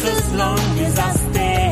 as long as I stay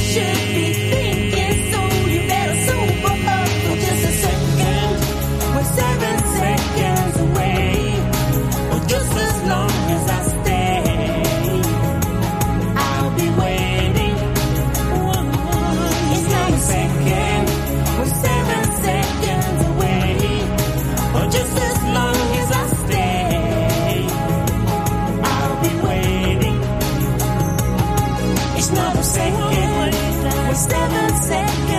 shit. seven seconds.